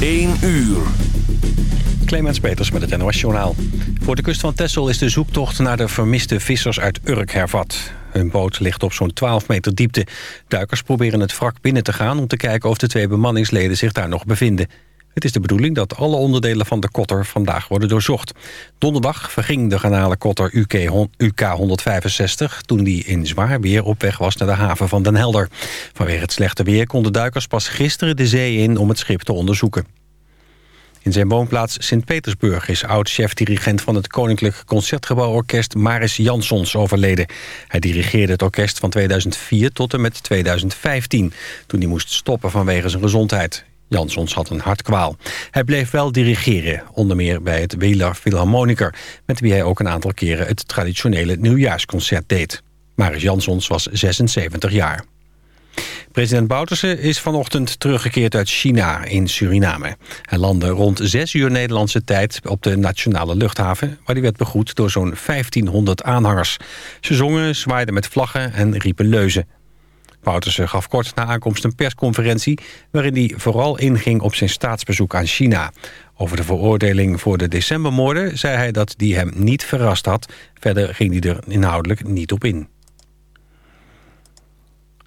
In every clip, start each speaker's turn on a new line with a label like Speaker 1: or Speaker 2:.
Speaker 1: 1 uur.
Speaker 2: Clemens Peters met het NOS Journaal. Voor de kust van Texel is de zoektocht naar de vermiste vissers uit Urk hervat. Hun boot ligt op zo'n 12 meter diepte. Duikers proberen het wrak binnen te gaan om te kijken of de twee bemanningsleden zich daar nog bevinden. Het is de bedoeling dat alle onderdelen van de kotter vandaag worden doorzocht. Donderdag verging de garnale kotter UK 165... toen die in zwaar weer op weg was naar de haven van Den Helder. Vanwege het slechte weer konden duikers pas gisteren de zee in om het schip te onderzoeken. In zijn woonplaats Sint-Petersburg is oud-chef-dirigent van het Koninklijk Concertgebouworkest Maris Jansons overleden. Hij dirigeerde het orkest van 2004 tot en met 2015, toen hij moest stoppen vanwege zijn gezondheid. Jansons had een hartkwaal. Hij bleef wel dirigeren, onder meer bij het Wieler Philharmoniker... met wie hij ook een aantal keren het traditionele nieuwjaarsconcert deed. Maris Jansons was 76 jaar. President Bouterse is vanochtend teruggekeerd uit China in Suriname. Hij landde rond 6 uur Nederlandse tijd op de nationale luchthaven... waar hij werd begroet door zo'n 1500 aanhangers. Ze zongen, zwaaiden met vlaggen en riepen leuzen. Bouterse gaf kort na aankomst een persconferentie... waarin hij vooral inging op zijn staatsbezoek aan China. Over de veroordeling voor de decembermoorden zei hij dat die hem niet verrast had. Verder ging hij er inhoudelijk niet op in.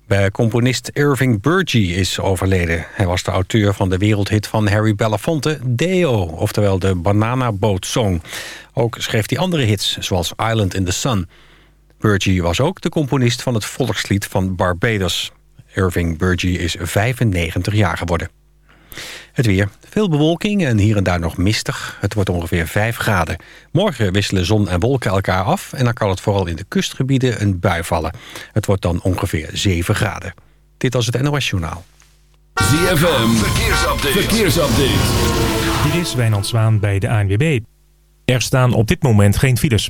Speaker 2: Bij componist Irving Burgee is overleden. Hij was de auteur van de wereldhit van Harry Belafonte, Deo, oftewel de Banana Boat Song. Ook schreef hij andere hits, zoals Island in the Sun. Burgee was ook de componist van het volkslied van Barbados. Irving Burgee is 95 jaar geworden. Het weer. Veel bewolking en hier en daar nog mistig. Het wordt ongeveer 5 graden. Morgen wisselen zon en wolken elkaar af... en dan kan het vooral in de kustgebieden een bui vallen. Het wordt dan ongeveer 7 graden. Dit was het NOS Journaal.
Speaker 1: ZFM. Verkeersupdate. Verkeersupdate.
Speaker 3: Dit is Wijnand Zwaan bij de ANWB. Er staan op dit moment geen files.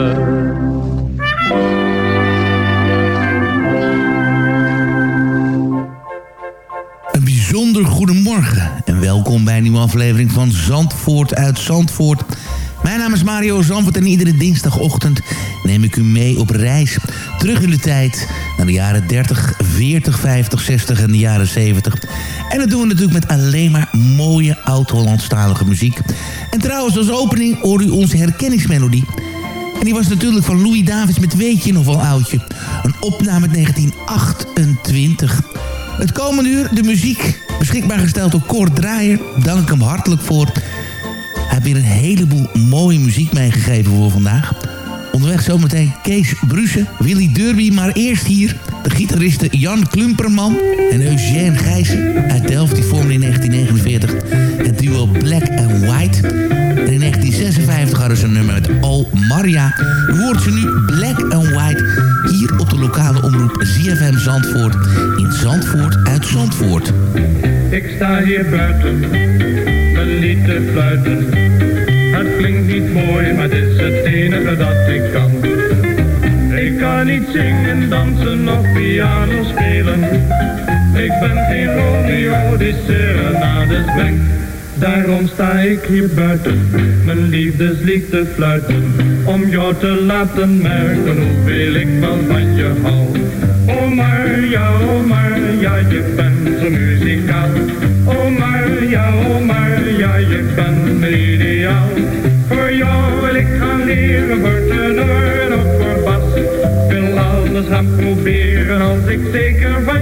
Speaker 4: Welkom bij een nieuwe aflevering van Zandvoort uit Zandvoort. Mijn naam is Mario Zandvoort en iedere dinsdagochtend neem ik u mee op reis. Terug in de tijd naar de jaren 30, 40, 50, 60 en de jaren 70. En dat doen we natuurlijk met alleen maar mooie oud-Hollandstalige muziek. En trouwens als opening hoor u onze herkenningsmelodie. En die was natuurlijk van Louis Davids met Weet je nog wel oudje. Een opname uit 1928. Het komende uur de muziek, beschikbaar gesteld door Kort Draaier. Dank hem hartelijk voor. Hij heeft weer een heleboel mooie muziek meegegeven voor vandaag. Onderweg zometeen Kees Bruse, Willy Derby, maar eerst hier De gitaristen Jan Klumperman en Eugène Gijzen uit Delft... die vormden in 1949 het duo Black and White. En in 1956 hadden ze een nummer met Oh Maria. U ze nu Black and White hier op de lokale omroep ZFM Zandvoort... in Zandvoort uit Zandvoort.
Speaker 5: Ik sta hier buiten, mijn lied te fluiten. Het klinkt niet mooi, maar het is het enige dat ik kan. Kan niet zingen, dansen of piano spelen. Ik ben geen Romeo die serenades brengt. Daarom sta ik hier buiten, mijn liefdeslied te fluiten. Om jou te laten merken hoeveel ik wel van je hou. Oh Marja, oh Marja, je bent zo muzikaal. Oh Marja, oh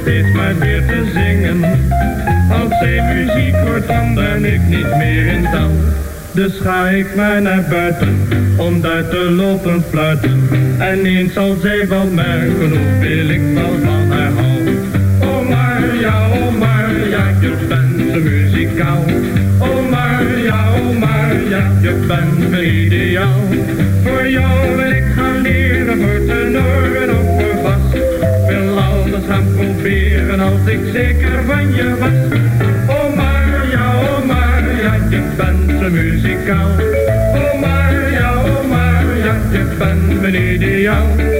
Speaker 5: steeds maar weer te zingen. Als zij muziek hoort, dan ben ik niet meer in touw. Dus ga ik maar naar buiten, om daar te lopen fluiten. En eens zal zij wel merken hoeveel ik wel van haar hou. Oh Marja, oh Marja, je bent zo muzikaal. Oh Marja, oh Marja, je bent mijn ideaal. Voor jou wil ik gaan leren, voor tenor en als ik zeker van je was. Oh Marja, oh Marja, je bent zo muzikaal. Oh Marja, oh Marja, je bent mijn ideaal.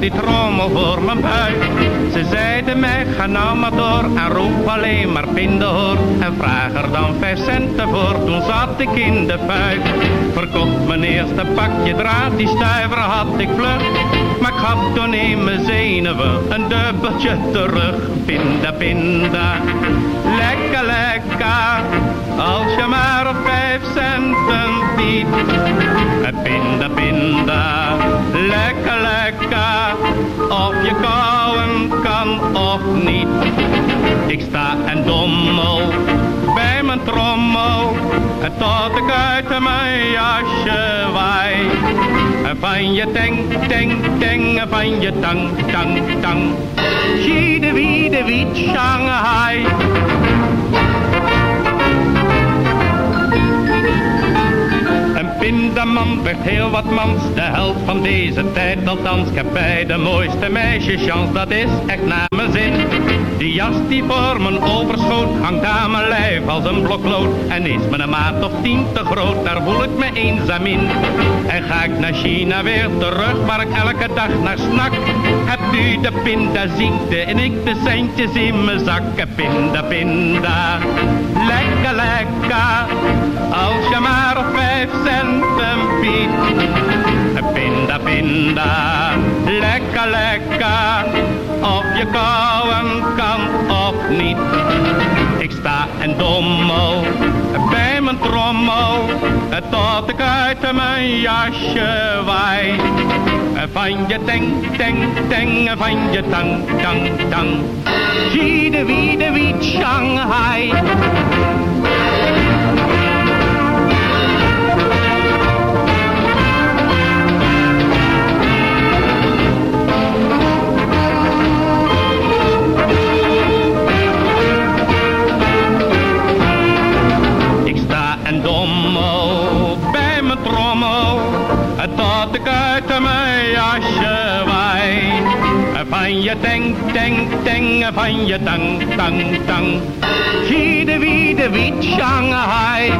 Speaker 6: Die trommel voor mijn buik. Ze zeiden mij, ga nou maar door en roep alleen maar pindahoor. En vraag er dan vijf centen voor, toen zat ik in de fuik. Verkocht mijn eerste pakje draad, die stuiver had ik vlug. Maar ik had toen in mijn zenuwen een dubbeltje terug. Pinda, pinda, lekker, lekker. Als je maar vijf centen biedt. Tot ik uit mijn jasje waai. En van je teng, teng. En van je tang, tang, tang. Zie de wie, de wiet, Shanghai. Pindaman werd heel wat mans, de held van deze tijd althans. Ik heb bij de mooiste meisjes chance, dat is echt naar mijn zin. Die jas die voor mijn overschoot, hangt aan mijn lijf als een blok lood. En is me een maat of tien te groot, daar voel ik me eenzaam in. En ga ik naar China weer terug, waar ik elke dag naar snak. Hebt u de pindaziekte en ik de centjes in mijn zak. Pinda, pinda, lekker, lekker. Als je maar vijf centen biedt. Pinda, pinda, lekker, lekker. Of je kouwen kan of niet. Ik sta en dommel bij mijn trommel. Tot ik uit mijn jasje waai. Van je teng, teng, teng. Van je tang, tang, tang. Zie de wie, de Shanghai. dommel, bij mijn trommel, dat ik uit mijn jasje waai. Van je tank, tank, tank, van je tang, tang, tang. Zie de wie de wiet, Shanghai.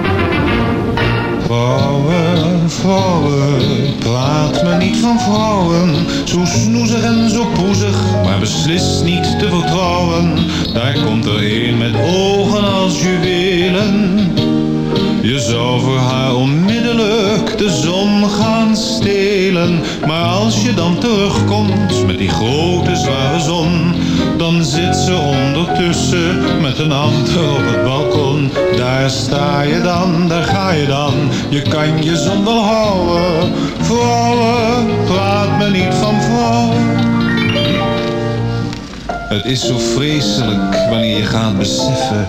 Speaker 7: Vrouwen, vrouwen, praat me niet van vrouwen. Zo snoezig en zo poezig, maar beslist niet te vertrouwen. Daar komt er een met ogen als juwelen je zou voor haar onmiddellijk de zon gaan stelen. Maar als je dan terugkomt met die grote zware zon, dan zit ze ondertussen met een ander op het balkon. Daar sta je dan, daar ga je dan, je kan je zon wel houden. Vrouwen, praat me niet van vrouwen. Het is zo vreselijk wanneer je gaat beseffen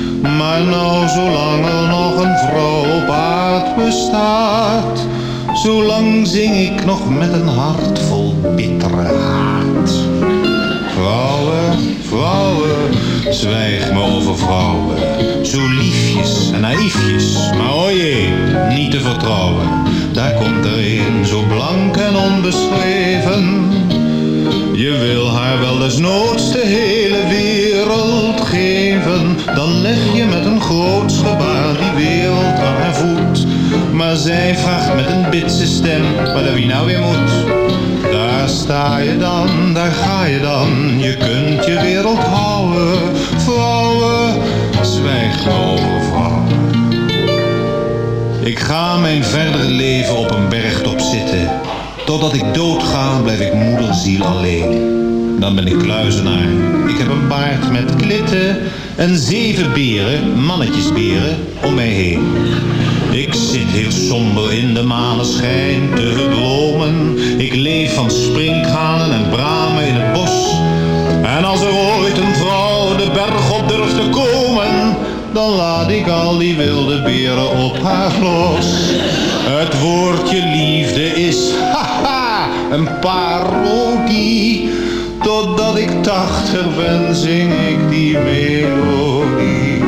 Speaker 7: Maar nou, zolang er nog een vrouw op aard bestaat, zolang zing ik nog met een hart vol bittere haat. Vrouwen, vrouwen, zwijg me over vrouwen. Zo liefjes en naïefjes, maar o niet te vertrouwen. Daar komt er een zo blank en onbeschreven. Je wil haar wel desnoods de hele wereld geven. Dan leg je met een groots gebaar die wereld aan haar voet. Maar zij vraagt met een bitse stem, wat er wie nou weer moet. Daar sta je dan, daar ga je dan. Je kunt je wereld houden. Vrouwen, zwijg over vrouwen. Ik ga mijn verdere leven op een bergtop zitten. Totdat ik doodga, blijf ik moederziel alleen. Dan ben ik kluizenaar. Ik heb een paard met klitten en zeven beren, mannetjesberen, om mij heen. Ik zit heel somber in de maneschijn te dromen. Ik leef van sprinkhanen en bramen in het bos. En als er ooit een vrouw de berg op durft te komen, dan laat ik al die wilde beren op haar los. Het woordje liefde is, een parodie. Totdat ik tachtig ben, zing ik die melodie.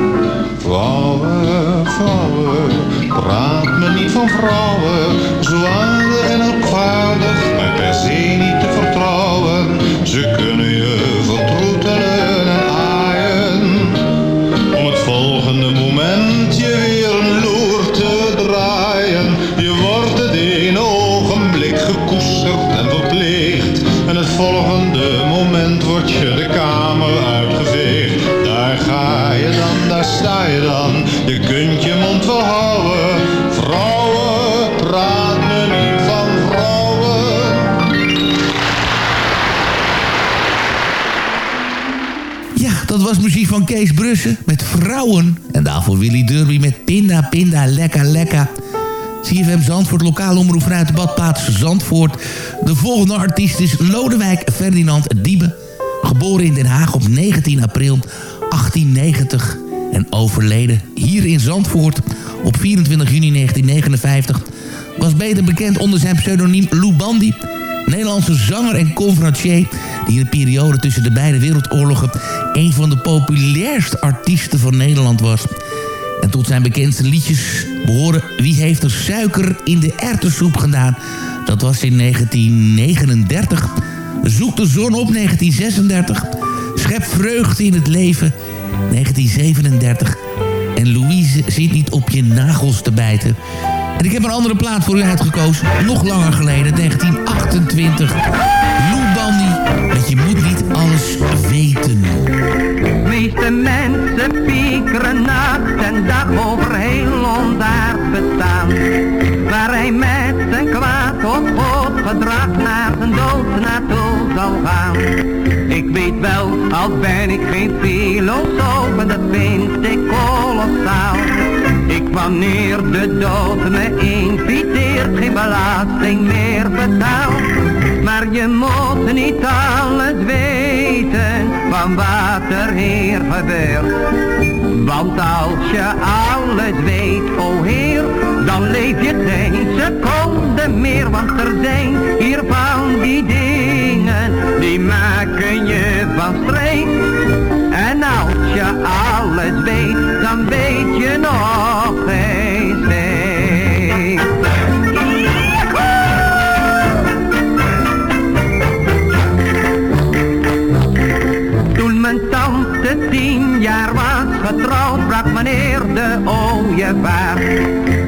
Speaker 7: Vrouwen, vrouwen, praat me niet van vrouwen. Zo aardig en opvaardig, maar per se niet te vertrouwen. Ze kunnen
Speaker 4: was muziek van Kees Brussen met Vrouwen. En daarvoor Willy Derby met Pinda Pinda Lekka Lekka. CFM Zandvoort, lokale omroep vanuit de badplaats Zandvoort. De volgende artiest is Lodewijk Ferdinand Diebe. Geboren in Den Haag op 19 april 1890 en overleden hier in Zandvoort op 24 juni 1959... was beter bekend onder zijn pseudoniem Lou Bandy... Nederlandse zanger en conferencier... die in de periode tussen de beide wereldoorlogen... een van de populairste artiesten van Nederland was... En tot zijn bekendste liedjes behoren Wie heeft er suiker in de erwtensoep gedaan? Dat was in 1939. Zoek de zon op 1936. Schep vreugde in het leven 1937. En Louise zit niet op je nagels te bijten. En ik heb een andere plaat voor u uitgekozen. Nog langer geleden, 1928. Je moet niet alles weten.
Speaker 8: meeste mensen piekeren nacht en dag over heel ons bestaan. Waar hij met zijn kwaad of goed gedrag naar zijn dood naartoe zal gaan. Ik weet wel, al ben ik geen filosoof en dat vind ik kolossaal. Ik wanneer de dood me inviteert, geen belasting meer betaal. Maar je moet niet alles weten,
Speaker 9: van wat er hier gebeurt. Want als je alles weet, o Heer, dan leef je geen seconde meer. Want er zijn hier van die dingen, die maken je van streek. En als je alles weet, dan weet je nog geen tien jaar was getrouwd, brak meneer de ooievaar.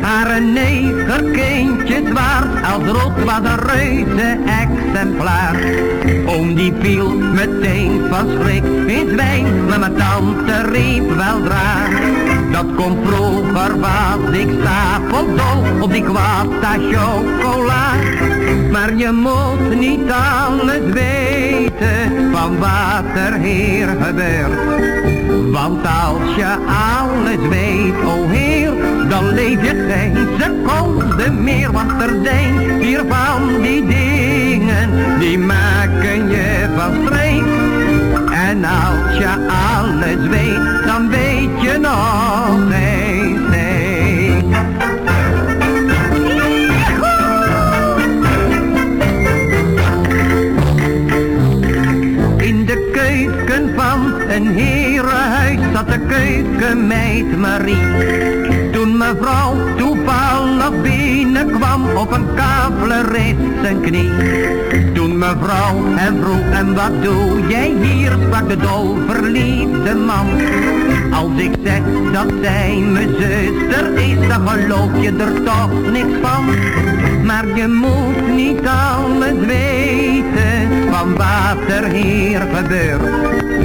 Speaker 9: Haar negerkindje zwaar, als rood was een reuze exemplaar. Oom die viel meteen van schrik in zwijn, maar mijn tante riep wel draag. Dat komt vroeger was ik stapeldol op die kwata chocola. Maar je moet niet alles weten van wat er hier gebeurt. Want als je alles weet, o Heer, dan leef je geen seconde meer. Want er zijn hier van die dingen, die maken je van streek. Als je alles weet, dan weet je nog geen steek. In de keuken van een herenhuis zat de keukenmeid Marie. Mevrouw toevallig binnenkwam op een kavler is zijn knie. Toen mevrouw hem vroeg en wat doe jij hier, sprak de dol verliefde man. Als ik zeg dat zij mijn zuster is, dan geloof je er toch niks van. Maar je moet niet alles weten van wat er hier gebeurt.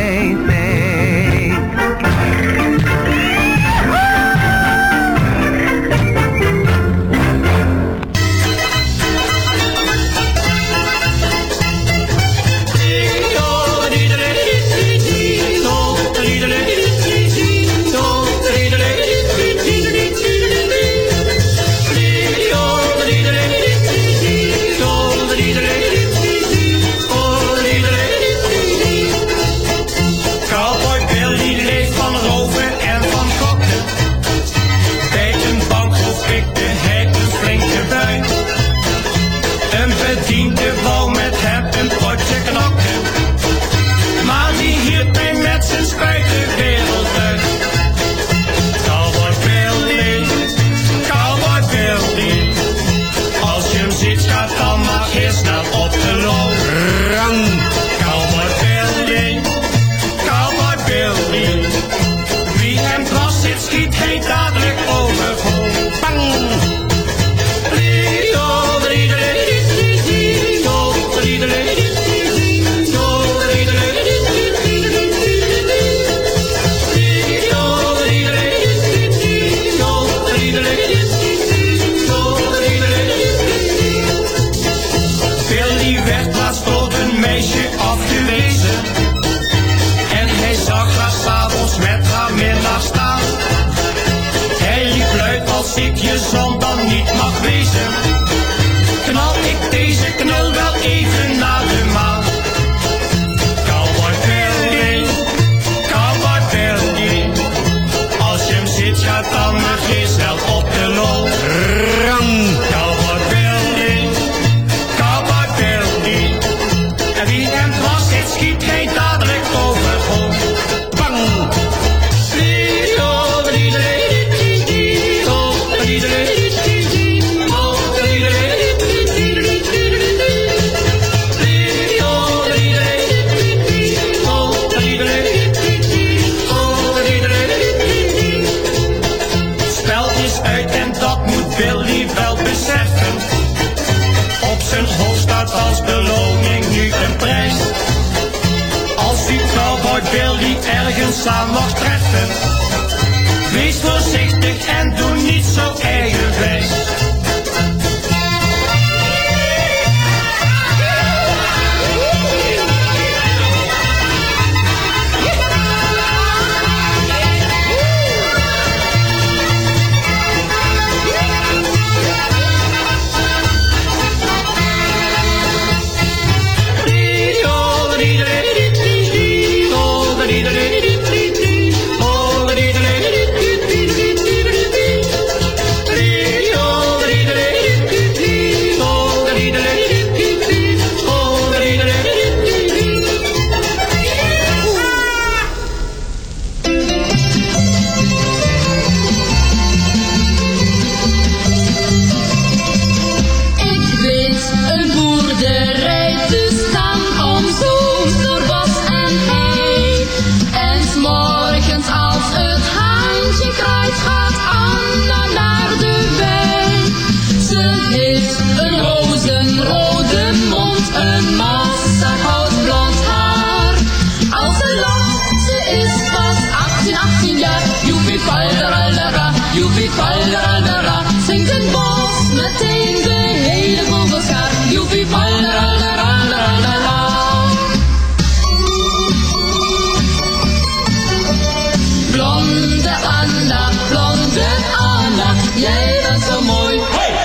Speaker 10: Anna, blonde Anna, jij bent zo mooi,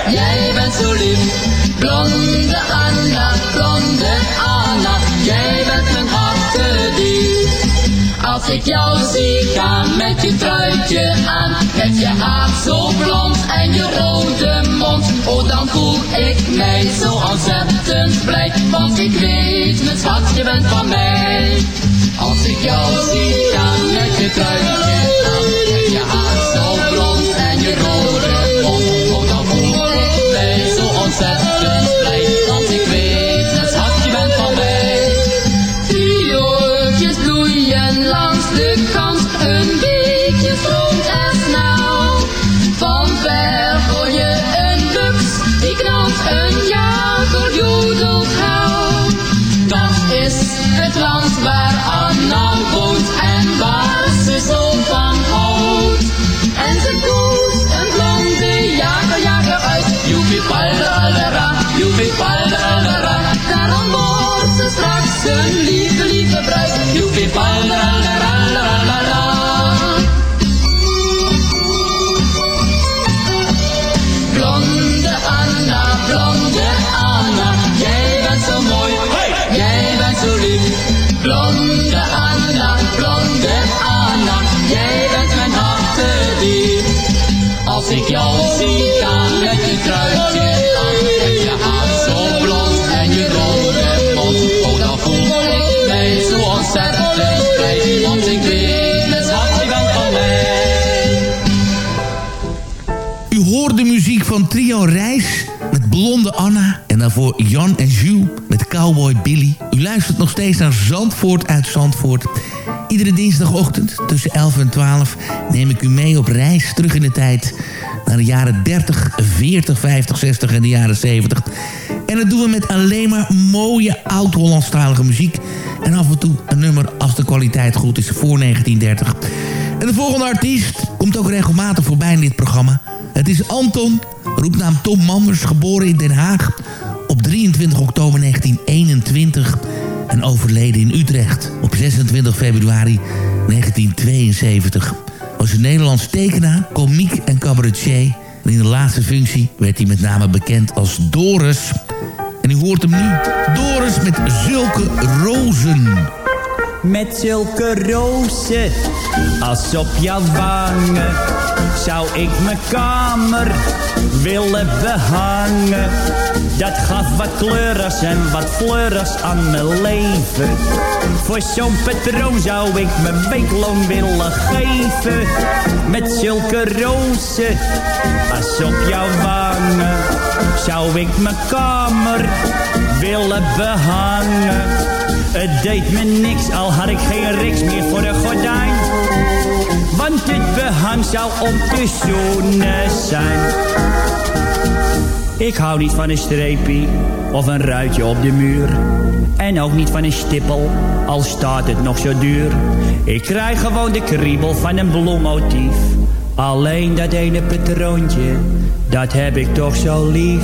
Speaker 10: jij bent zo lief. Blonde Anna, blonde Anna, jij bent mijn hartedief. Als ik jou zie gaan met je truitje aan, met je haar zo blond en je rode mond, oh dan voel ik mij zo ontzettend blij, want ik weet, mijn schat, je bent van mij. Als ik jou zie gaan met je truitje aan, straks
Speaker 4: Met Blonde Anna. En daarvoor Jan en Jules met Cowboy Billy. U luistert nog steeds naar Zandvoort uit Zandvoort. Iedere dinsdagochtend tussen 11 en 12 neem ik u mee op reis terug in de tijd... naar de jaren 30, 40, 50, 60 en de jaren 70. En dat doen we met alleen maar mooie oud-Hollandstalige muziek... en af en toe een nummer als de kwaliteit goed is voor 1930. En de volgende artiest komt ook regelmatig voorbij in dit programma... Het is Anton, roepnaam Tom Manders, geboren in Den Haag op 23 oktober 1921 en overleden in Utrecht op 26 februari 1972. Was een Nederlands tekenaar, komiek en cabaretier. En in de laatste functie werd hij met name bekend als Doris. En u hoort hem nu, Doris met zulke rozen.
Speaker 11: Met zulke rozen als op jouw wangen zou ik mijn kamer willen behangen. Dat gaf wat kleurers en wat fleurs aan mijn leven. Voor zo'n patroon zou ik mijn weekloon willen geven. Met zulke rozen als op jouw wangen zou ik mijn kamer willen behangen. Het deed me niks, al had ik geen riks meer voor de gordijn. Want dit behang zou om te zoenen zijn. Ik hou niet van een streepje of een ruitje op de muur. En ook niet van een stippel, al staat het nog zo duur. Ik krijg gewoon de kriebel van een bloemmotief. Alleen dat ene patroontje, dat heb ik toch zo lief.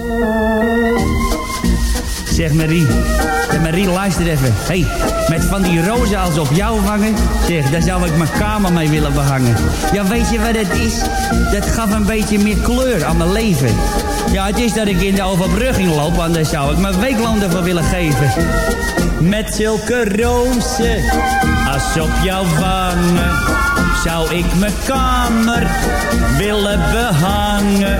Speaker 11: Zeg Marie, zeg Marie luister even. hey, met van die rozen als op jou wangen. Zeg, daar zou ik mijn kamer mee willen behangen. Ja, weet je wat het is? Dat gaf een beetje meer kleur aan mijn leven. Ja, het is dat ik in de overbrugging loop, daar zou ik mijn weekloon ervoor willen geven. Met zulke rozen als op jouw wangen zou ik mijn kamer willen behangen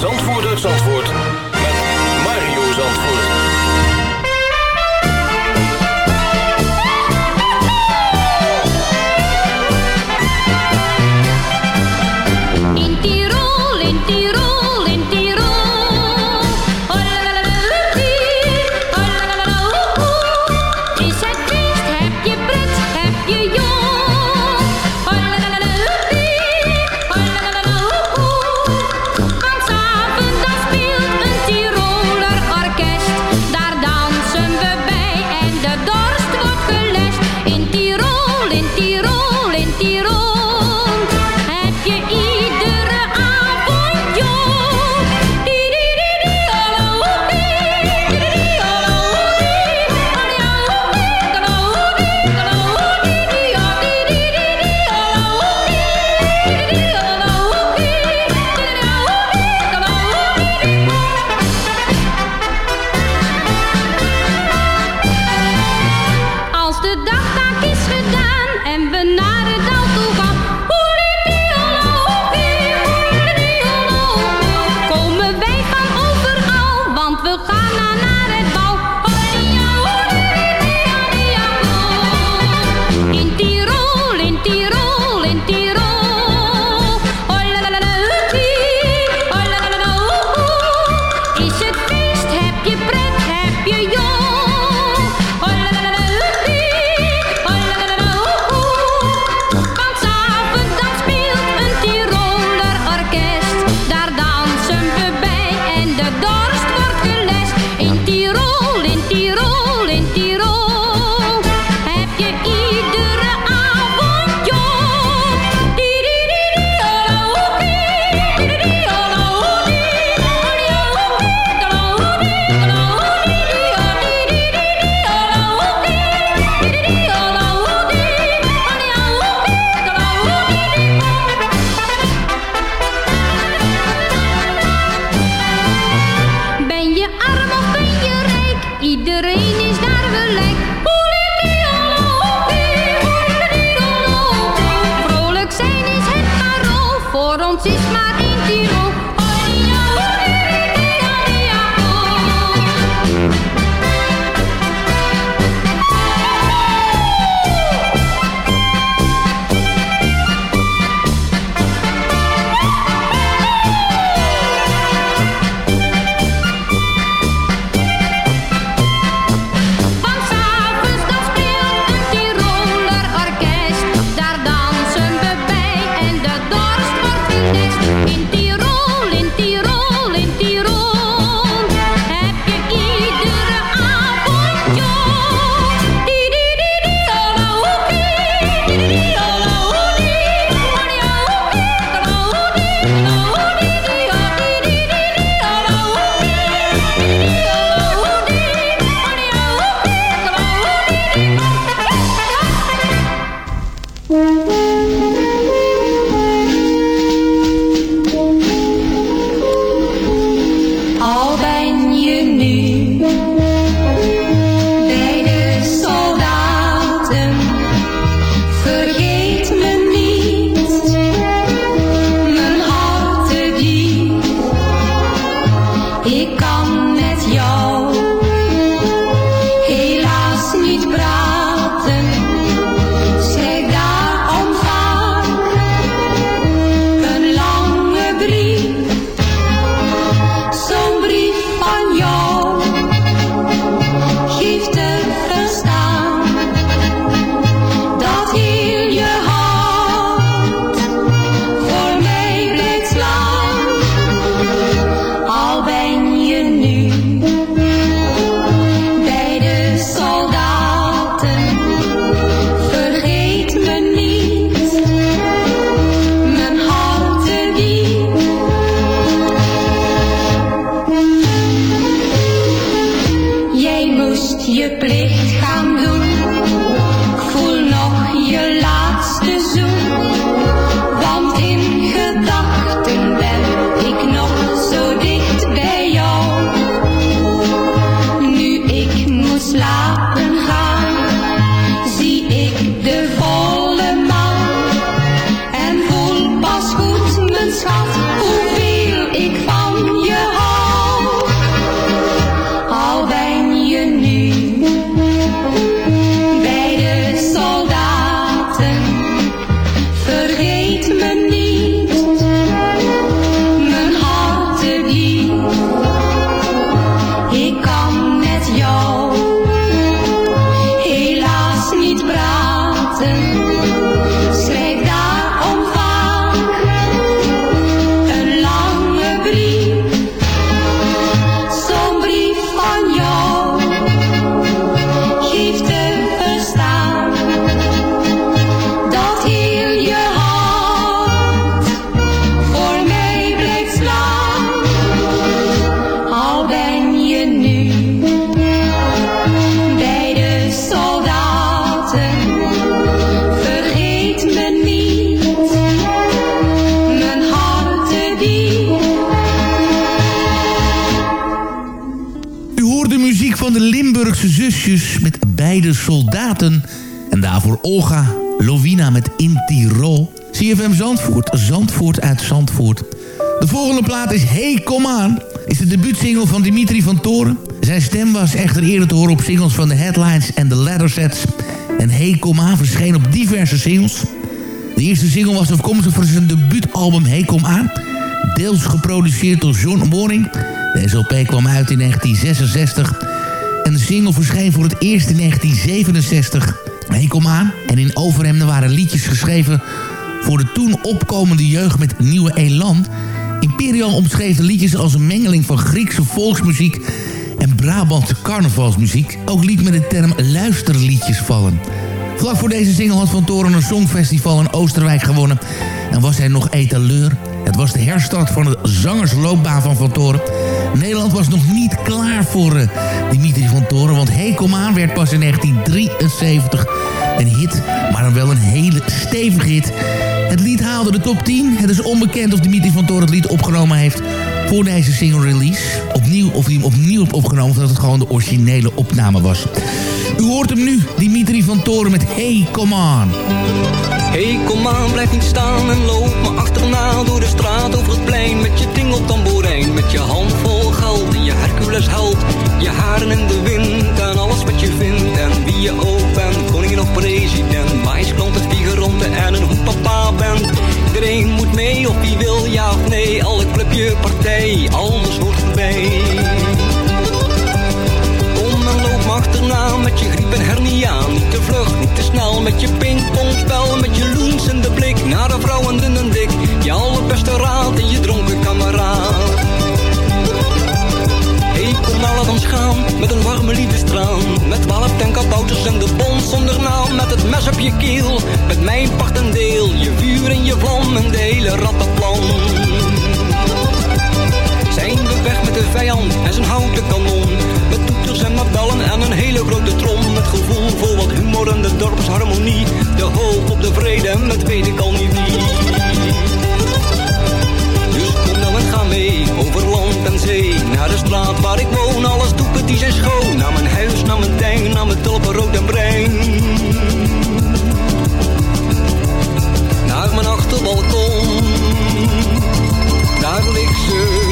Speaker 12: Zandvoort Zandvoort.
Speaker 10: Is
Speaker 4: Hey Kom Aan. Is de debuutsingle van Dimitri van Toren. Zijn stem was echter eerder te horen op singles van de Headlines en de Lettersets. En Hey Kom Aan verscheen op diverse singles. De eerste single was afkomstig van zijn debuutalbum Hey Kom Aan. Deels geproduceerd door John Morning. De LP kwam uit in 1966. En de single verscheen voor het eerst in 1967. Hey Kom Aan. En in Overhemden waren liedjes geschreven voor de toen opkomende jeugd met nieuwe elan. Imperial omschreef de liedjes als een mengeling van Griekse volksmuziek en Brabantse carnavalsmuziek. Ook liet met de term luisterliedjes vallen. Vlak voor deze single had Van Toren een songfestival in Oosterwijk gewonnen... en was hij nog etaleur. Het was de herstart van de zangersloopbaan van Van Toren. Nederland was nog niet klaar voor uh, Dimitri van Toren... want Hey Kom Aan werd pas in 1973 een hit, maar dan wel een hele stevige hit... Het lied haalde de top 10. Het is onbekend of Dimitri van Toren het lied opgenomen heeft voor deze single release. Opnieuw, of hij hem opnieuw opgenomen, of dat het gewoon de originele opname was. U hoort hem nu, Dimitri van Toren met Hey, come on.
Speaker 13: Hey, kom aan, blijf niet staan en loop me achterna door de straat over het plein met je tingeltamboerijn, met je hand vol geld en je Hercules held, je haren in de wind wat je vindt en wie je ook bent, koningin of president, maïsklant of figuranten en een hoe papa bent. Iedereen moet mee of wie wil ja of nee, alle clubje, partij, alles hoort erbij. Kom en loop achterna met je griep en hernia. Niet te vlug, niet te snel met je pingpongspel. Met je loens in de blik naar de vrouwen dun en dik. Je allerbeste raad en je dronken kameraad. Gaan met een warme liefdestraan. Met twaalf tenkabouters en de bons zonder naam. Met het mes op je keel, met mijn part en deel. Je vuur en je vlam en de hele rattenplan. Zijn we weg met de vijand en zijn houten kanon. Met toeters en mabellen en een hele grote trom. Met gevoel voor wat humor en de dorpsharmonie. De hoop op de vrede, met weet ik al niet wie. Naar de straat waar ik woon, alles doeken die zijn schoon. Naar mijn huis, naar mijn tuin, naar mijn tulpen rood en bruin. Naar mijn achterbalkon, daar ligt ze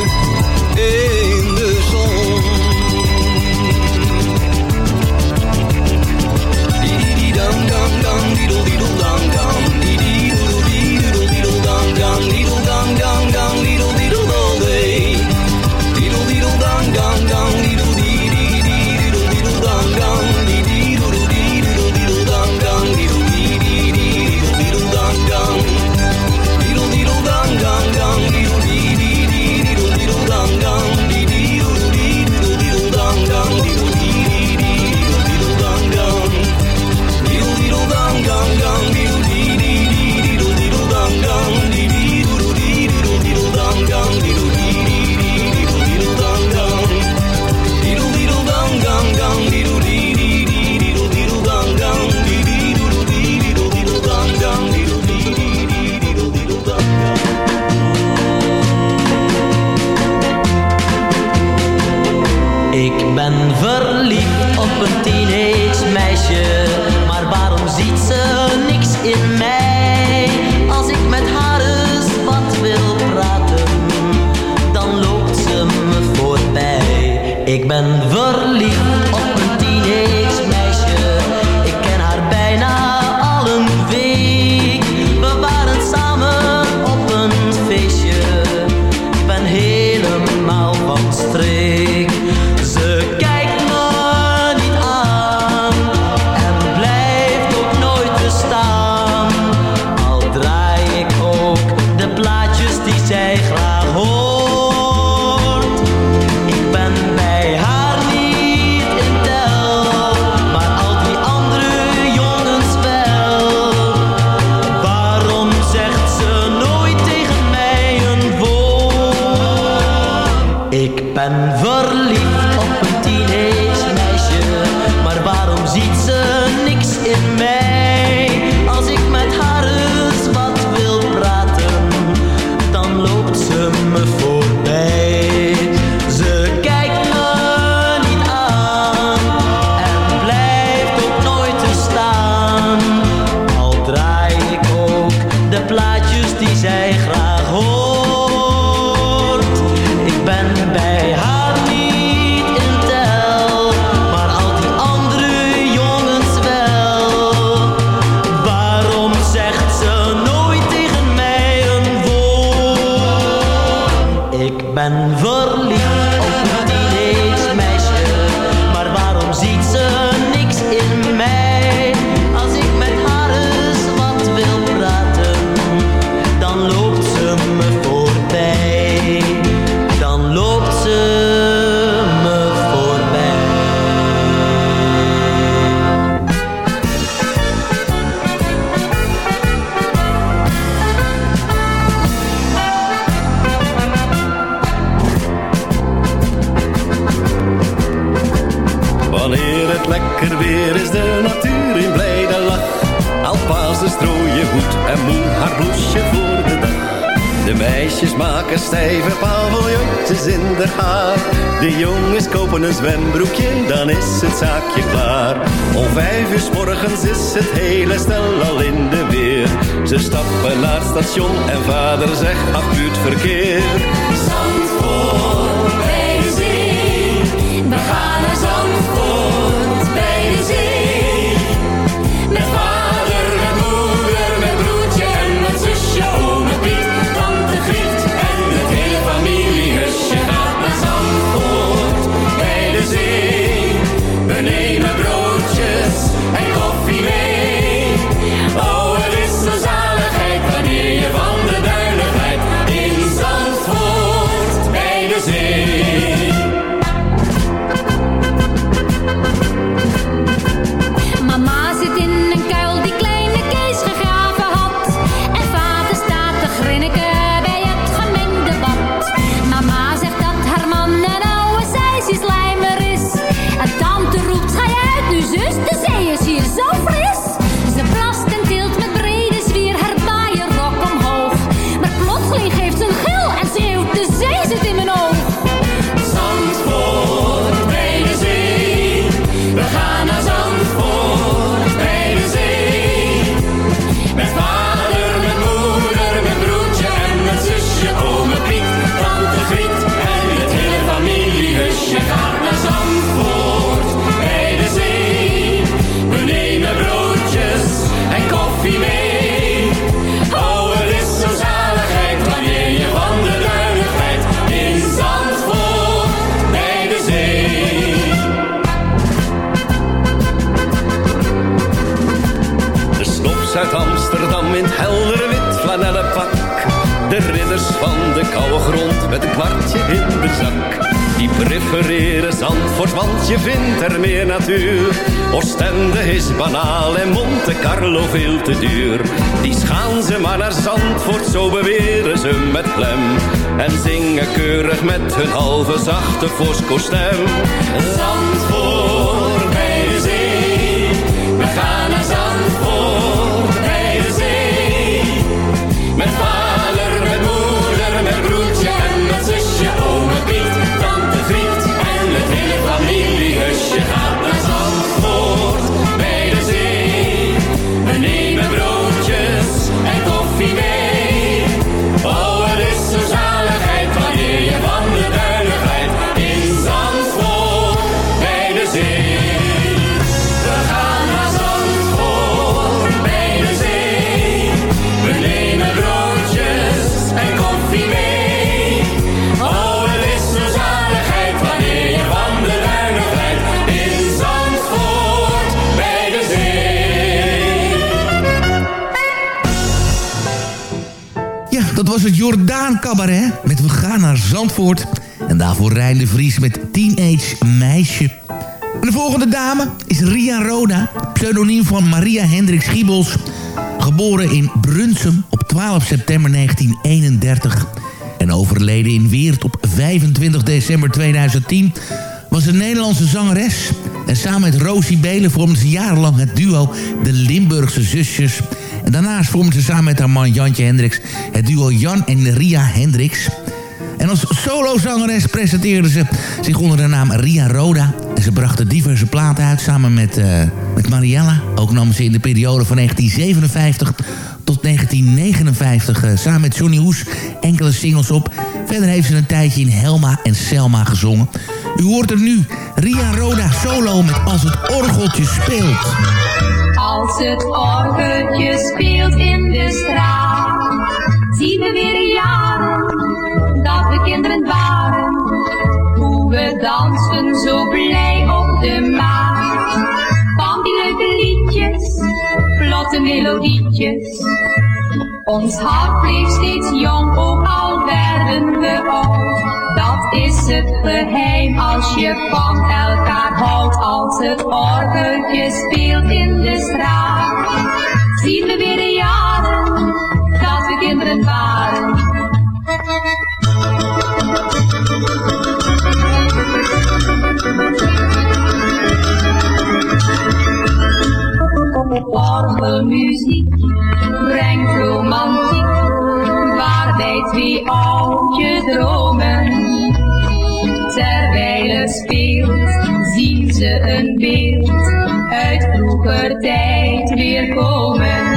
Speaker 14: Monte Carlo veel te duur. Die schaan ze maar naar Zandvoort, zo beweren ze met klem. En zingen keurig met hun halve zachte Fosco-stem.
Speaker 15: Zandvoort
Speaker 4: dat was het Jordaan Cabaret met We gaan naar Zandvoort. En daarvoor Rijn de Vries met Teenage Meisje. De volgende dame is Ria Roda, pseudoniem van Maria Hendrik Schiebels. Geboren in Brunsum op 12 september 1931 en overleden in Weert op 25 december 2010... was een Nederlandse zangeres. En samen met Rosie Belen vormden ze jarenlang het duo De Limburgse Zusjes... En daarnaast vormden ze samen met haar man Jantje Hendricks... het duo Jan en Ria Hendricks. En als solozangeres presenteerde ze zich onder de naam Ria Roda. En ze brachten diverse platen uit samen met, eh, met Mariella. Ook nam ze in de periode van 1957 tot 1959 eh, samen met Johnny Hoes enkele singles op. Verder heeft ze een tijdje in Helma en Selma gezongen. U hoort er nu Ria Roda solo met Als het orgeltje speelt.
Speaker 15: Als het orgeltje speelt in de straat, zien we weer jaren dat we kinderen waren. Hoe we dansen zo blij op de maat. Van die leuke liedjes, vlotte melodietjes. Ons hart bleef steeds jong, ook al werden we oud. Is het geheim als je van elkaar houdt. Als het orgeltje speelt in de straat, zien we weer de jaren dat we kinderen waren. oude muziek brengt romantiek, waarbij twee oudjes dromen. Zien ze een beeld uit vroeger tijd weer komen.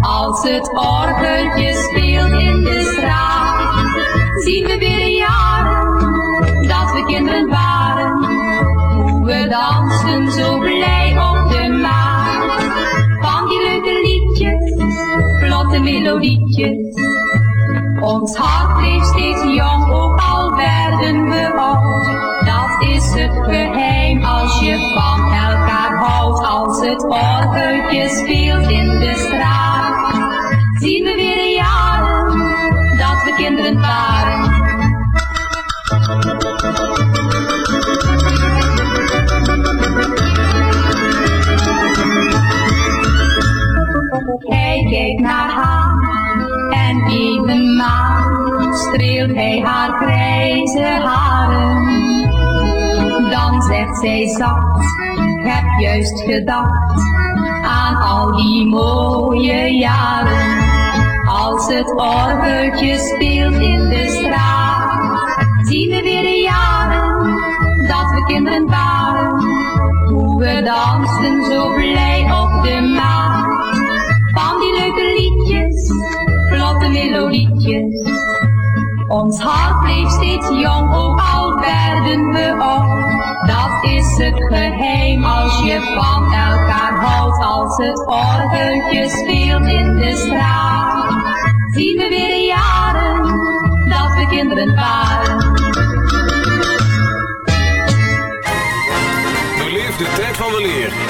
Speaker 15: Als het orgeltje speelt in de straat, zien we weer jaren dat we kinderen waren. Hoe we dansen zo blij op de maat. Van die leuke liedjes, vlotte melodietjes. Ons hart bleef steeds jong, ook al werden we oud. Het orgeltje speelt in de straat, zien we weer de jaren dat we kinderen waren. Hij kijkt naar haar en evenmaal streelt hij haar grijze haren. Dan zegt zij zacht, heb juist gedacht aan al die mooie jaren. Als het orgeltje speelt in de straat, zien we weer de jaren dat we kinderen waren. Hoe we dansten zo blij op de maat. Van die leuke liedjes, vlotte melodietjes. Ons hart bleef steeds jong, ook al werden we oud. Dat is het geheim als je van elkaar houdt. Als het orgeltje speelt in de straat, zien we weer de jaren dat we kinderen waren.
Speaker 12: Beleef de tijd van weleer met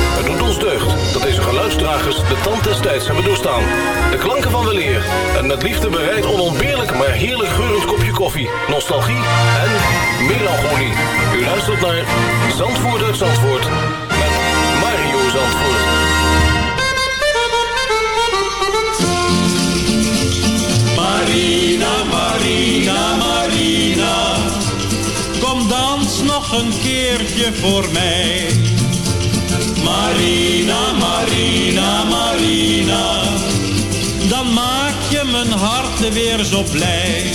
Speaker 12: Het doet ons deugd dat deze geluidsdragers de tand des tijds hebben doorstaan. De klanken van weleer en met liefde bereid onontbeerlijk maar heerlijk geurend kopje koffie, nostalgie en melancholie. U luistert naar Zandvoort uit Zandvoort met Mario Zandvoort.
Speaker 16: Marina, Marina, Marina, kom dans nog een keertje voor mij. Mijn hart weer zo blij.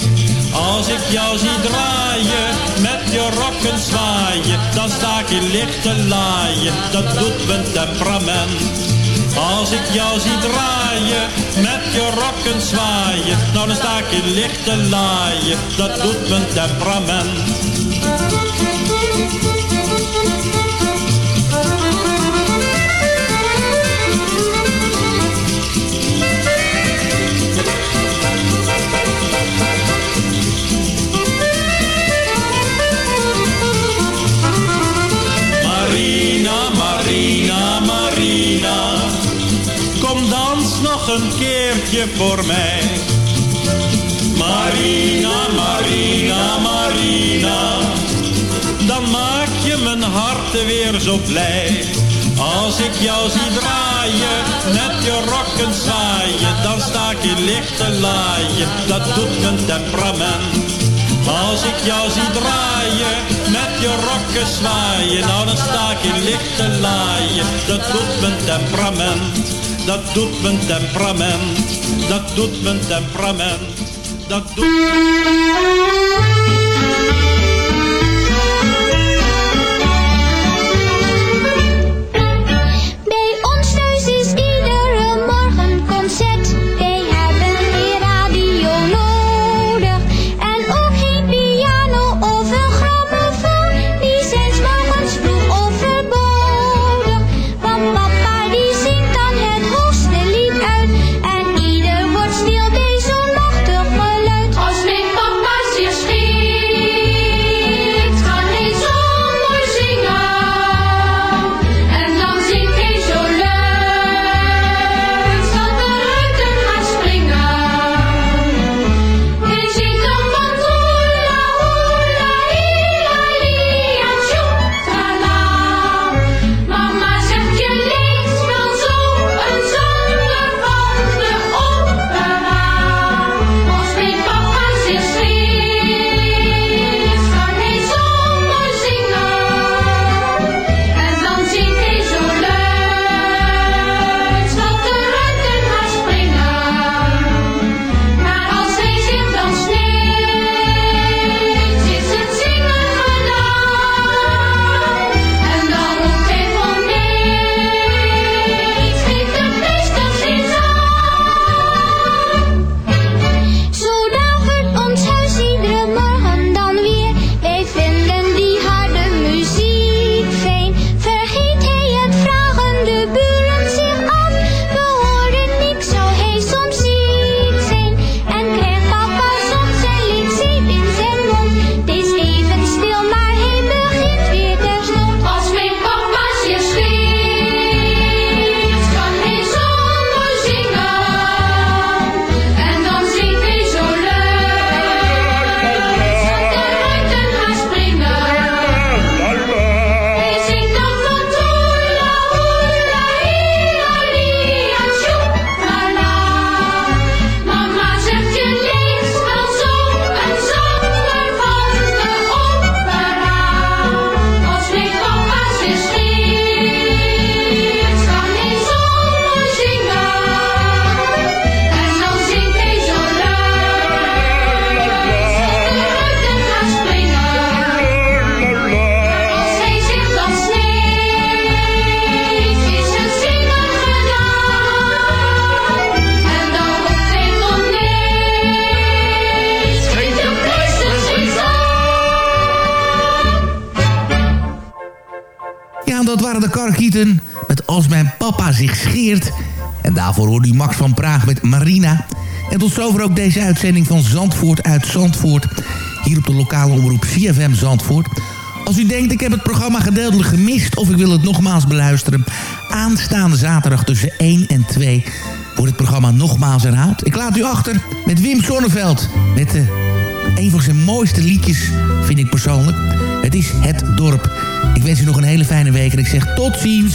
Speaker 16: Als ik jou zie draaien, met je rokken zwaaien, dan sta ik in laaien, dat doet mijn temperament. Als ik jou zie draaien, met je rokken zwaaien, nou dan sta ik in laaien, dat doet mijn temperament. Een keertje voor mij. Marina, Marina, Marina, dan maak je mijn hart weer zo blij. Als ik jou zie draaien, met je rokken zwaaien, dan sta ik in lichte laaien, dat doet mijn temperament. Als ik jou zie draaien, met je rokken zwaaien, nou dan sta ik in lichte laaien, dat doet mijn temperament. Dat doet mijn temperament, dat doet mijn temperament, dat doet...
Speaker 17: En
Speaker 4: daarvoor hoorde u Max van Praag met Marina. En tot zover ook deze uitzending van Zandvoort uit Zandvoort. Hier op de lokale omroep CFM Zandvoort. Als u denkt ik heb het programma gedeeltelijk gemist... of ik wil het nogmaals beluisteren... aanstaande zaterdag tussen 1 en 2 wordt het programma nogmaals herhaald. Ik laat u achter met Wim Sonneveld. Met de, een van zijn mooiste liedjes, vind ik persoonlijk. Het is Het Dorp. Ik wens u nog een hele fijne week en ik zeg tot ziens.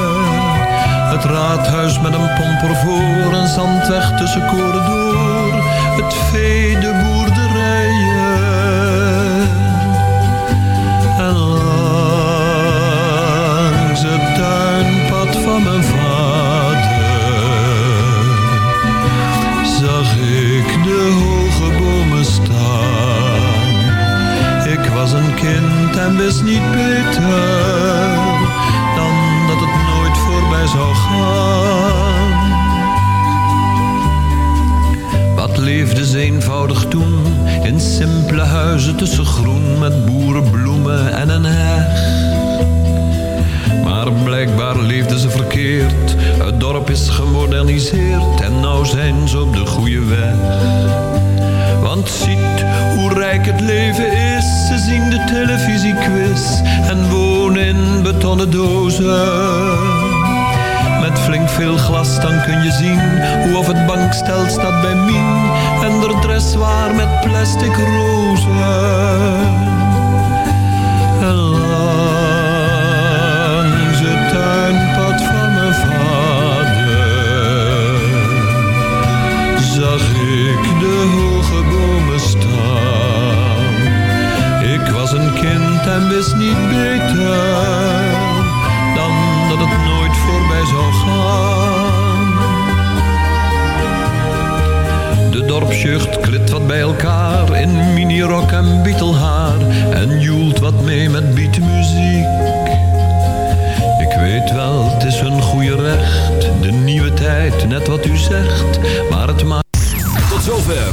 Speaker 18: Het met een pomper voor, een zandweg tussen koren door. Het vee, de boerderijen. Dan kun je zien hoe of het bankstel staat bij Mien. En de dressoir met plastic rozen.